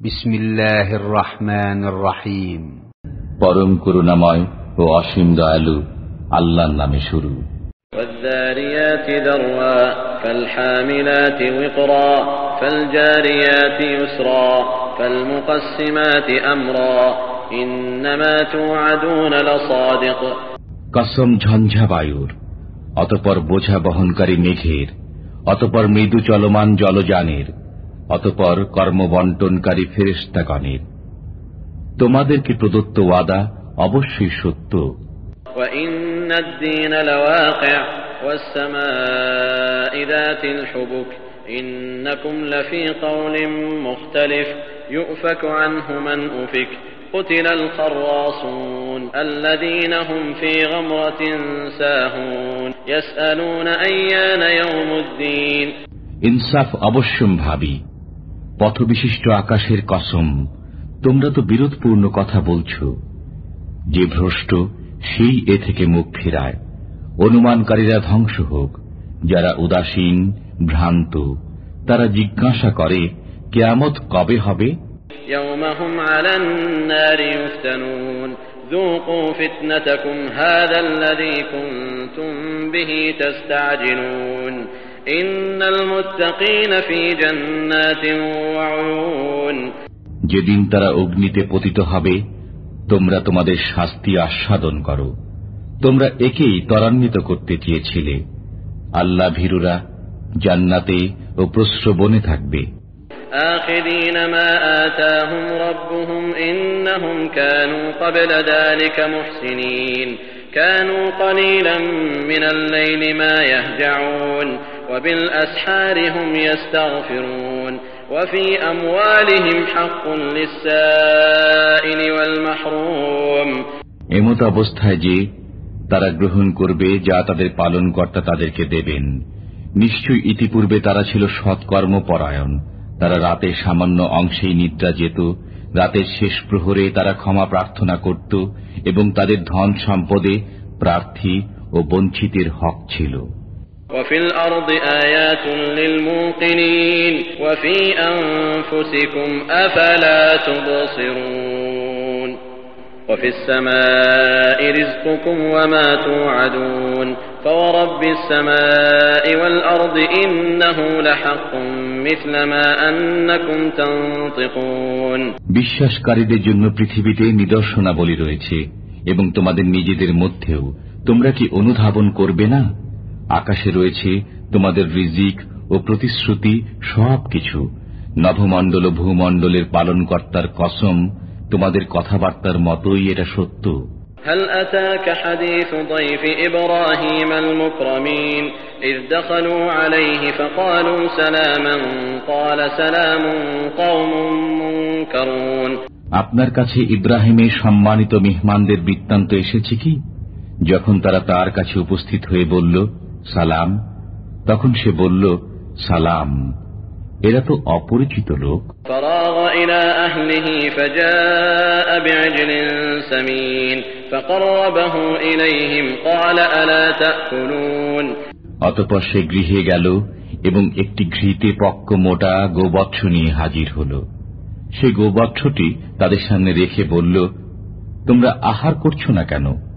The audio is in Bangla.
بسم الله الرحمن الرحيم পরম করুণাময় ও অসীম দয়ালু আল্লাহর নামে শুরু والذاريات ذروا فالحاملات وقرا فالجاريات يسرا فالمقسمات أمرا إنما توعدون لصادق কসম ঝঞ্ঝা বায়ুর অতপর বোঝা বহনকারী মেঘের অতপর মৃদু চলমান জলযানের অতপর কর্মবন্টনকারী ফেরেস্তাগণের তোমাদেরকে প্রদত্ত ওয়াদা অবশ্যই সত্য وإن الدين لواقع والسماء ذات الحبك إنكم لفي قول مختلف يؤفك عنه من أفك قتل الخراصون الذين هم في غمرة ساهون يسألون أيان يوم الدين ইনসাফ অবশ্যম ভাবি পথবিশিষ্ট আকাশের কসম তোমরা তো বিরোধপূর্ণ কথা বলছ যে ভ্রষ্ট সেই এ থেকে মুখ ফেরায় অনুমানকারীরা ধ্বংস হোক যারা উদাসীন ভ্রান্ত তারা জিজ্ঞাসা করে কেয়ামত কবে হবে يوم هم على النار يفتنون ذوقوا فتنتكم هذا الذي كنتم به تستعجلون إن المتقين في جنات وعيون যেদিন তারা অগ্নিতে পতিত হবে তোমরা তোমাদের শাস্তি আস্বাদন করো তোমরা একেই ত্বরান্বিত করতে চেয়েছিলে আল্লাহ ভীরুরা জান্নাতে ও প্রশ্রবনে থাকবে آخذين ما آتاهم ربهم إنهم كانوا قبل ذلك محسنين كانوا قليلا من الليل ما يهجعون وبالأسحار هم يستغفرون وفي أموالهم حق للسائل والمحروم এমত অবস্থায় যে তারা গ্রহণ করবে যা তাদের পালনকর্তা তাদেরকে দেবেন নিশ্চয়ই ইতিপূর্বে তারা ছিল সৎকর্মপরায়ণ তারা রাতের সামান্য অংশেই নিদ্রা যেত রাতের শেষ প্রহরে তারা ক্ষমা প্রার্থনা করত এবং তাদের ধন সম্পদে প্রার্থী ও বঞ্চিতের হক ছিল وفي الأرض آيات للموقنين وفي أنفسكم أفلا تبصرون وفي السماء رزقكم وما توعدون فورب السماء والأرض إنه لحق مثل ما أنكم تنطقون বিশ্বাসকারীদের জন্য পৃথিবীতে নিদর্শনাবলী রয়েছে এবং তোমাদের নিজেদের মধ্যেও তোমরা কি অনুধাবন করবে না আকাশে রয়েছে তোমাদের রিজিক ও প্রতিশ্রুতি সবকিছু নভমণ্ডল ও ভূমণ্ডলের পালনকর্তার কসম তোমাদের কথাবার্তার মতোই এটা সত্য هل أتاك حديث ضيف إبراهيم المكرمين إذ دخلوا عليه فقالوا سلاما قال سلام قوم منكرون আপনার কাছে ইব্রাহিমের সম্মানিত মেহমানদের বৃত্তান্ত এসেছে কি যখন তারা তার কাছে উপস্থিত হয়ে বলল সালাম। তখন সে বলল সালাম এরা তো অপরিচিত লোক। অতপর সে গৃহে গেল এবং একটি ঘৃতে পক্ক মোটা গোবৎস নিয়ে হাজির হল। সে গোবৎসটি তাদের সামনে রেখে বলল তোমরা আহার করছ না কেন?